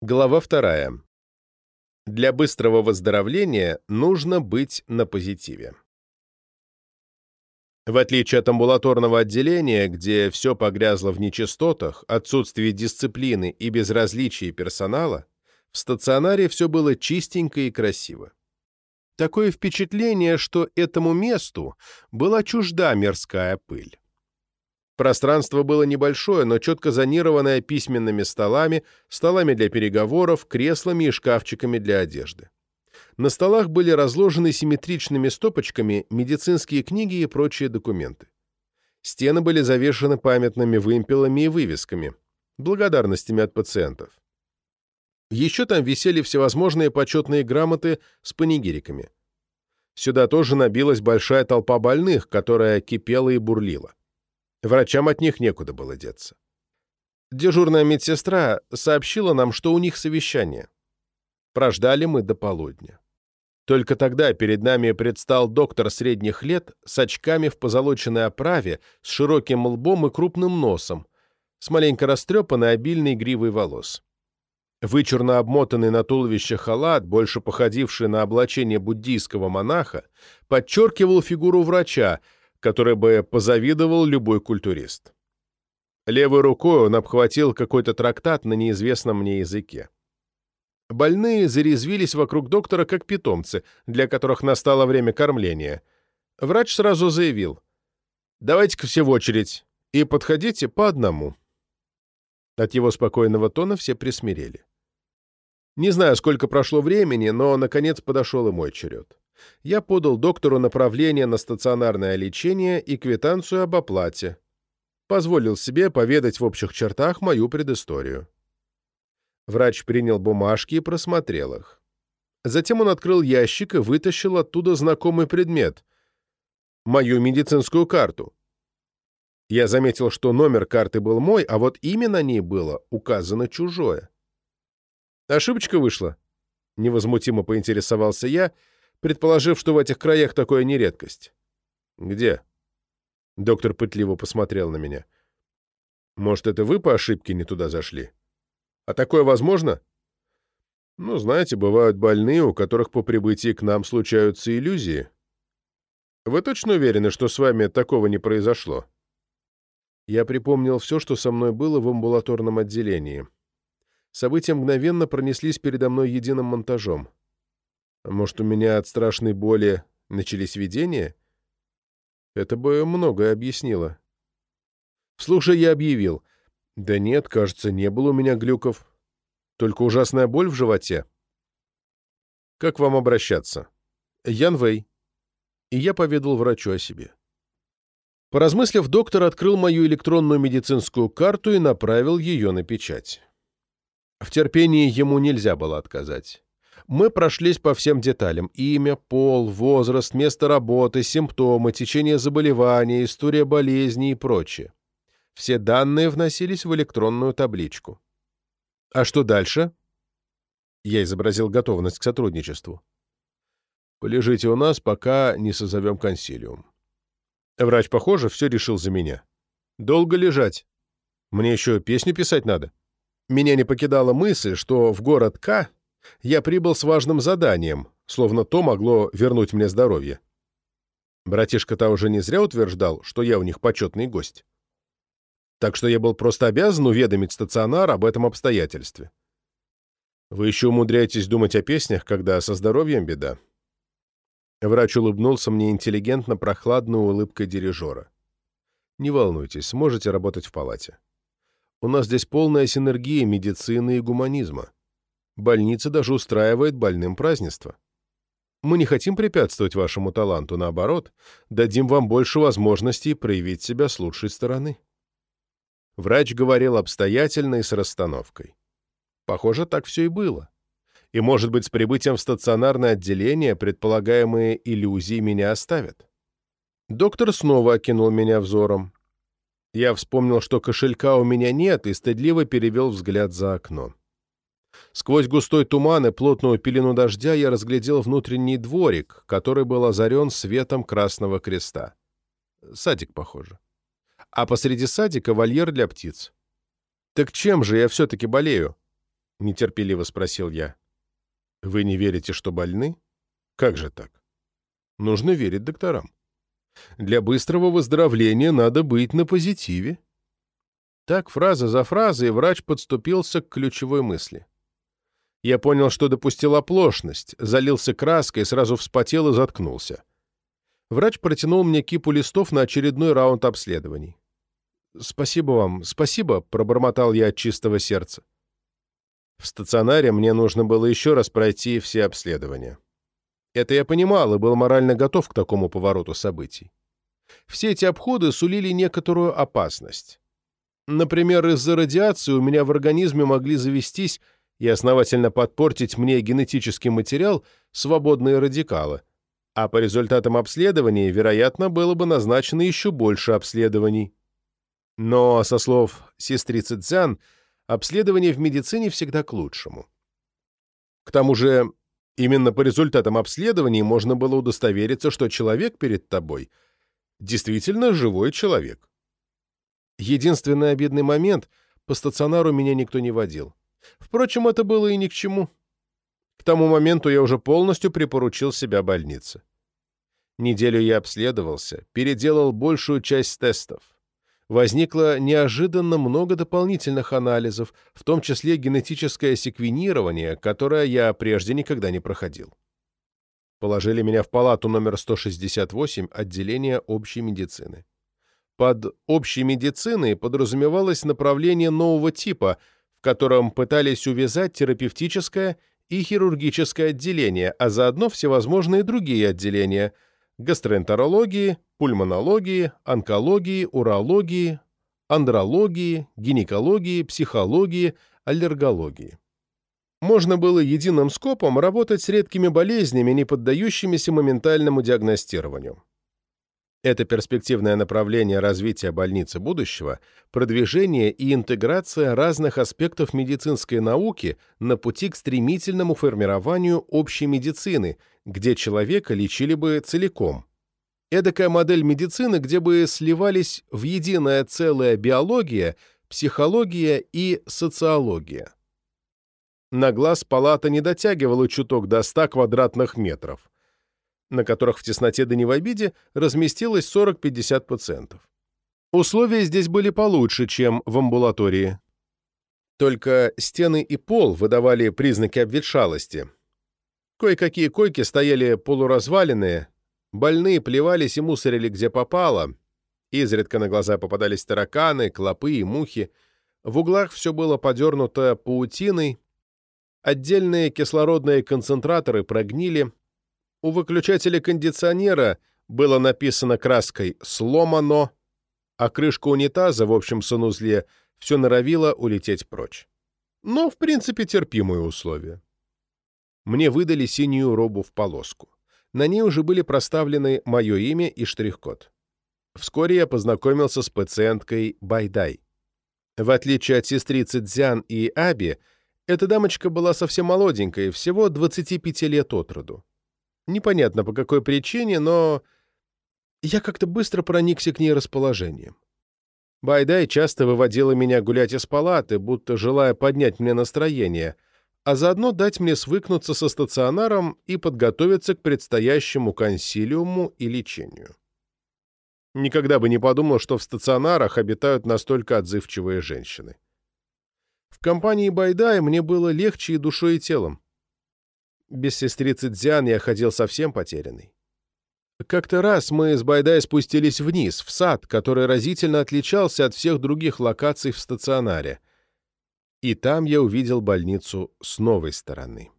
Глава вторая. Для быстрого выздоровления нужно быть на позитиве. В отличие от амбулаторного отделения, где все погрязло в нечистотах, отсутствии дисциплины и безразличии персонала, в стационаре все было чистенько и красиво. Такое впечатление, что этому месту была чужда мирская пыль. Пространство было небольшое, но четко зонированное письменными столами, столами для переговоров, креслами и шкафчиками для одежды. На столах были разложены симметричными стопочками медицинские книги и прочие документы. Стены были завешаны памятными вымпелами и вывесками, благодарностями от пациентов. Еще там висели всевозможные почетные грамоты с панигириками. Сюда тоже набилась большая толпа больных, которая кипела и бурлила. Врачам от них некуда было деться. Дежурная медсестра сообщила нам, что у них совещание. Прождали мы до полудня. Только тогда перед нами предстал доктор средних лет с очками в позолоченной оправе, с широким лбом и крупным носом, с маленько растрепанной обильной гривой волос. Вычурно обмотанный на туловище халат, больше походивший на облачение буддийского монаха, подчеркивал фигуру врача, который бы позавидовал любой культурист. Левой рукой он обхватил какой-то трактат на неизвестном мне языке. Больные зарезвились вокруг доктора как питомцы, для которых настало время кормления. Врач сразу заявил, «Давайте-ка все в очередь и подходите по одному». От его спокойного тона все присмирели. Не знаю, сколько прошло времени, но, наконец, подошел и мой черед я подал доктору направление на стационарное лечение и квитанцию об оплате. Позволил себе поведать в общих чертах мою предысторию. Врач принял бумажки и просмотрел их. Затем он открыл ящик и вытащил оттуда знакомый предмет — мою медицинскую карту. Я заметил, что номер карты был мой, а вот имя на ней было указано чужое. «Ошибочка вышла?» — невозмутимо поинтересовался я — предположив, что в этих краях такое не редкость. «Где?» Доктор пытливо посмотрел на меня. «Может, это вы по ошибке не туда зашли? А такое возможно?» «Ну, знаете, бывают больные, у которых по прибытии к нам случаются иллюзии. Вы точно уверены, что с вами такого не произошло?» Я припомнил все, что со мной было в амбулаторном отделении. События мгновенно пронеслись передо мной единым монтажом. Может, у меня от страшной боли начались видения? Это бы многое объяснило. Же я объявил. Да нет, кажется, не было у меня глюков. Только ужасная боль в животе. Как вам обращаться? Ян Вэй. И я поведал врачу о себе. Поразмыслив, доктор открыл мою электронную медицинскую карту и направил ее на печать. В терпении ему нельзя было отказать. Мы прошлись по всем деталям – имя, пол, возраст, место работы, симптомы, течение заболевания, история болезни и прочее. Все данные вносились в электронную табличку. А что дальше? Я изобразил готовность к сотрудничеству. Полежите у нас, пока не созовем консилиум. Врач, похоже, все решил за меня. Долго лежать. Мне еще песню писать надо. Меня не покидала мысль, что в город К я прибыл с важным заданием, словно то могло вернуть мне здоровье. Братишка-то уже не зря утверждал, что я у них почетный гость. Так что я был просто обязан уведомить стационар об этом обстоятельстве. Вы еще умудряетесь думать о песнях, когда со здоровьем беда. Врач улыбнулся мне интеллигентно прохладной улыбкой дирижера. Не волнуйтесь, сможете работать в палате. У нас здесь полная синергия медицины и гуманизма. Больница даже устраивает больным празднество. Мы не хотим препятствовать вашему таланту, наоборот, дадим вам больше возможностей проявить себя с лучшей стороны. Врач говорил обстоятельно и с расстановкой. Похоже, так все и было. И, может быть, с прибытием в стационарное отделение предполагаемые иллюзии меня оставят. Доктор снова окинул меня взором. Я вспомнил, что кошелька у меня нет, и стыдливо перевел взгляд за окно. Сквозь густой туман и плотную пелену дождя я разглядел внутренний дворик, который был озарен светом Красного Креста. Садик, похоже. А посреди садика вольер для птиц. Так чем же я все-таки болею? — нетерпеливо спросил я. «Вы не верите, что больны? Как же так? Нужно верить докторам. Для быстрого выздоровления надо быть на позитиве». Так, фраза за фразой, врач подступился к ключевой мысли. Я понял, что допустил оплошность, залился краской, сразу вспотел и заткнулся. Врач протянул мне кипу листов на очередной раунд обследований. «Спасибо вам, спасибо», — пробормотал я от чистого сердца. В стационаре мне нужно было еще раз пройти все обследования. Это я понимал и был морально готов к такому повороту событий. Все эти обходы сулили некоторую опасность. Например, из-за радиации у меня в организме могли завестись и основательно подпортить мне генетический материал свободные радикалы, а по результатам обследований, вероятно, было бы назначено еще больше обследований. Но, со слов сестрицы Цзян, обследование в медицине всегда к лучшему. К тому же, именно по результатам обследований можно было удостовериться, что человек перед тобой действительно живой человек. Единственный обидный момент — по стационару меня никто не водил. Впрочем, это было и ни к чему. К тому моменту я уже полностью припоручил себя больнице. Неделю я обследовался, переделал большую часть тестов. Возникло неожиданно много дополнительных анализов, в том числе генетическое секвенирование, которое я прежде никогда не проходил. Положили меня в палату номер 168 отделения общей медицины. Под общей медициной подразумевалось направление нового типа, в котором пытались увязать терапевтическое и хирургическое отделение, а заодно всевозможные другие отделения – гастроэнтерологии, пульмонологии, онкологии, урологии, андрологии, гинекологии, психологии, аллергологии. Можно было единым скопом работать с редкими болезнями, не поддающимися моментальному диагностированию. Это перспективное направление развития больницы будущего, продвижение и интеграция разных аспектов медицинской науки на пути к стремительному формированию общей медицины, где человека лечили бы целиком. Эдакая модель медицины, где бы сливались в единое целое биология, психология и социология. На глаз палата не дотягивала чуток до 100 квадратных метров, на которых в тесноте да не в обиде разместилось 40-50 пациентов. Условия здесь были получше, чем в амбулатории. Только стены и пол выдавали признаки обветшалости. Кое-какие койки стояли полуразваленные, больные плевались и мусорили где попало. Изредка на глаза попадались тараканы, клопы и мухи. В углах все было подернуто паутиной. Отдельные кислородные концентраторы прогнили, у выключателя кондиционера было написано краской «сломано», а крышка унитаза в общем санузле все норовила улететь прочь. Но, в принципе, терпимые условия. Мне выдали синюю робу в полоску. На ней уже были проставлены мое имя и штрих-код. Вскоре я познакомился с пациенткой Байдай. В отличие от сестрицы Цзян и Аби, эта дамочка была совсем молоденькой, всего 25 лет от роду. Непонятно по какой причине, но я как-то быстро проникся к ней расположением. Байдай часто выводила меня гулять из палаты, будто желая поднять мне настроение, а заодно дать мне свыкнуться со стационаром и подготовиться к предстоящему консилиуму и лечению. Никогда бы не подумал, что в стационарах обитают настолько отзывчивые женщины. В компании Байдай мне было легче и душой, и телом. Без сестрицы Дзян я ходил совсем потерянный. Как-то раз мы с Байдай спустились вниз, в сад, который разительно отличался от всех других локаций в стационаре. И там я увидел больницу с новой стороны.